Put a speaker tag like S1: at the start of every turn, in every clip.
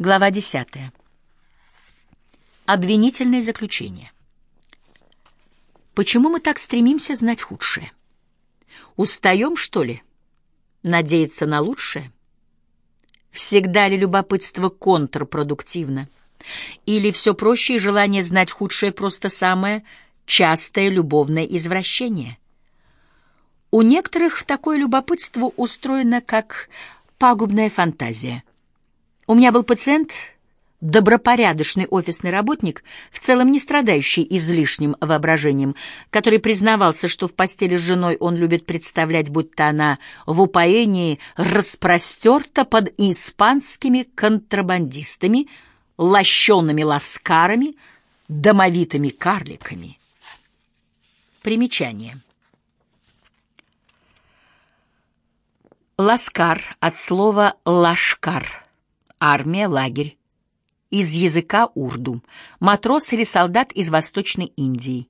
S1: Глава 10. Обвинительное заключение. Почему мы так стремимся знать худшее? Устаем, что ли? Надеяться на лучшее? Всегда ли любопытство контрпродуктивно? Или все проще и желание знать худшее просто самое частое любовное извращение? У некоторых такое любопытство устроено как пагубная фантазия — у меня был пациент, добропорядочный офисный работник, в целом не страдающий излишним воображением, который признавался, что в постели с женой он любит представлять, будто она в упоении распростерта под испанскими контрабандистами, лощеными ласкарами, домовитыми карликами. Примечание. Ласкар от слова «лашкар» армия, лагерь. Из языка урду. Матрос или солдат из Восточной Индии.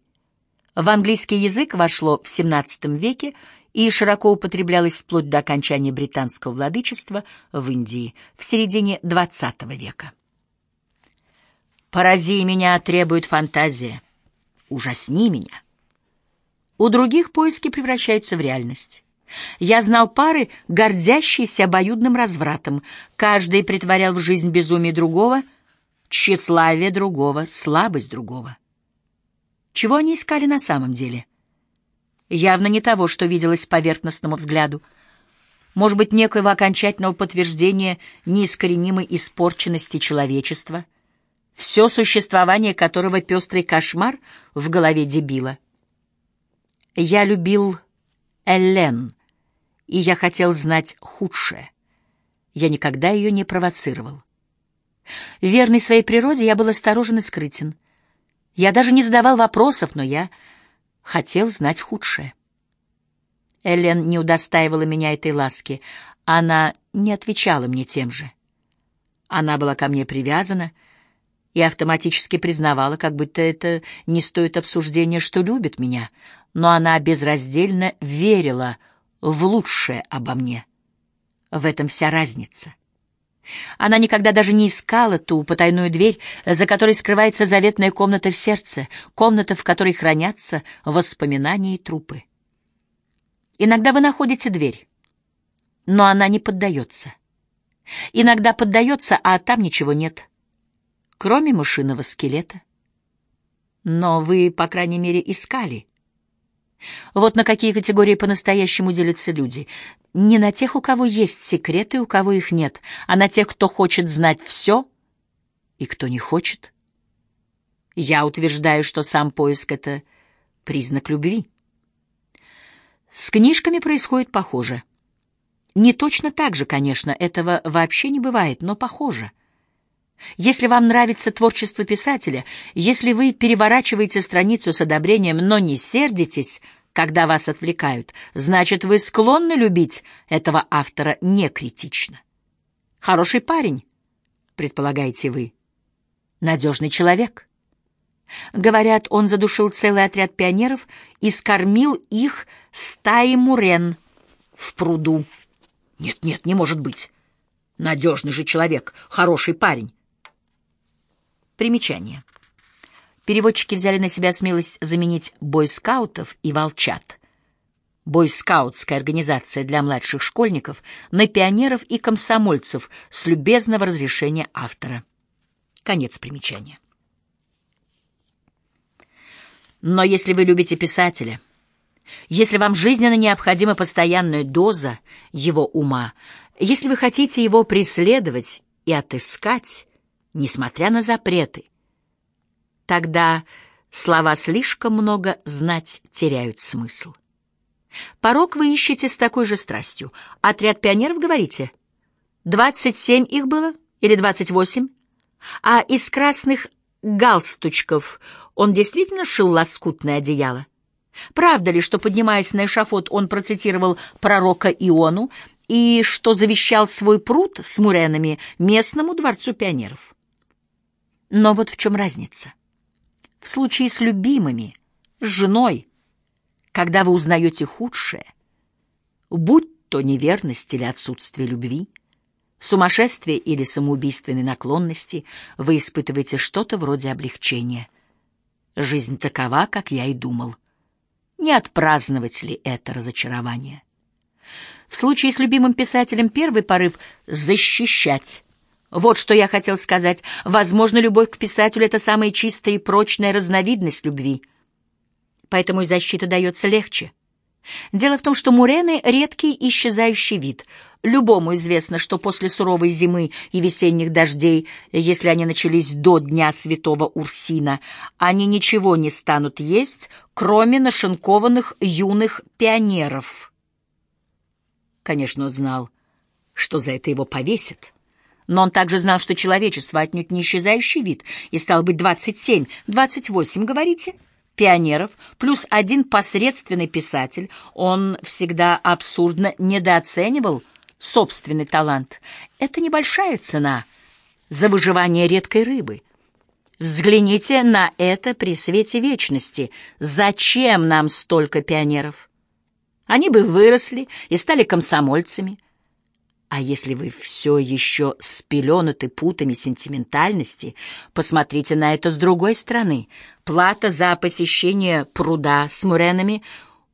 S1: В английский язык вошло в XVII веке и широко употреблялось вплоть до окончания британского владычества в Индии в середине XX века. «Порази меня требует фантазия. Ужасни меня». У других поиски превращаются в реальность. Я знал пары, гордящиеся обоюдным развратом. Каждый притворял в жизнь безумие другого, тщеславие другого, слабость другого. Чего они искали на самом деле? Явно не того, что виделось поверхностному взгляду. Может быть, некоего окончательного подтверждения неискоренимой испорченности человечества, все существование которого пестрый кошмар в голове дебила. Я любил Эллен — и я хотел знать худшее. Я никогда ее не провоцировал. Верный своей природе, я был осторожен и скрытен. Я даже не задавал вопросов, но я хотел знать худшее. Эллен не удостаивала меня этой ласки. Она не отвечала мне тем же. Она была ко мне привязана и автоматически признавала, как будто это не стоит обсуждения, что любит меня, но она безраздельно верила в лучшее обо мне. В этом вся разница. Она никогда даже не искала ту потайную дверь, за которой скрывается заветная комната в сердце, комната, в которой хранятся воспоминания и трупы. Иногда вы находите дверь, но она не поддается. Иногда поддается, а там ничего нет, кроме мышиного скелета. Но вы, по крайней мере, искали — вот на какие категории по-настоящему делятся люди. Не на тех, у кого есть секреты, у кого их нет, а на тех, кто хочет знать все и кто не хочет. Я утверждаю, что сам поиск — это признак любви. С книжками происходит похоже. Не точно так же, конечно, этого вообще не бывает, но похоже. Если вам нравится творчество писателя, если вы переворачиваете страницу с одобрением, но не сердитесь, когда вас отвлекают, значит, вы склонны любить этого автора некритично. Хороший парень, предполагаете вы. Надежный человек. Говорят, он задушил целый отряд пионеров и скормил их стаи мурен в пруду. Нет-нет, не может быть. Надежный же человек, хороший парень. Примечание. Переводчики взяли на себя смелость заменить бойскаутов и волчат. Бойскаутская организация для младших школьников на пионеров и комсомольцев с любезного разрешения автора. Конец примечания. Но если вы любите писателя, если вам жизненно необходима постоянная доза его ума, если вы хотите его преследовать и отыскать, несмотря на запреты. Тогда слова «слишком много знать» теряют смысл. Порог вы ищете с такой же страстью. Отряд пионеров, говорите? Двадцать семь их было? Или двадцать восемь? А из красных галстучков он действительно шил лоскутное одеяло? Правда ли, что, поднимаясь на эшафот, он процитировал пророка Иону и что завещал свой пруд с муренами местному дворцу пионеров? Но вот в чем разница. В случае с любимыми, с женой, когда вы узнаете худшее, будь то неверность или отсутствие любви, сумасшествия или самоубийственной наклонности, вы испытываете что-то вроде облегчения. Жизнь такова, как я и думал. Не отпраздновать ли это разочарование? В случае с любимым писателем первый порыв — защищать. Вот что я хотел сказать. Возможно, любовь к писателю — это самая чистая и прочная разновидность любви. Поэтому и защита дается легче. Дело в том, что мурены — редкий исчезающий вид. Любому известно, что после суровой зимы и весенних дождей, если они начались до Дня Святого Урсина, они ничего не станут есть, кроме нашинкованных юных пионеров — Конечно, он знал, что за это его повесят. Но он также знал, что человечество отнюдь не исчезающий вид, и стал быть 27, 28, говорите? Пионеров, плюс один посредственный писатель. Он всегда абсурдно недооценивал собственный талант. Это небольшая цена за выживание редкой рыбы. Взгляните на это при свете вечности. Зачем нам столько пионеров? Они бы выросли и стали комсомольцами. А если вы все еще спеленаты путами сентиментальности, посмотрите на это с другой стороны. Плата за посещение пруда с муренами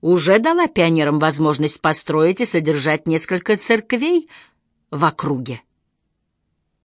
S1: уже дала пионерам возможность построить и содержать несколько церквей в округе.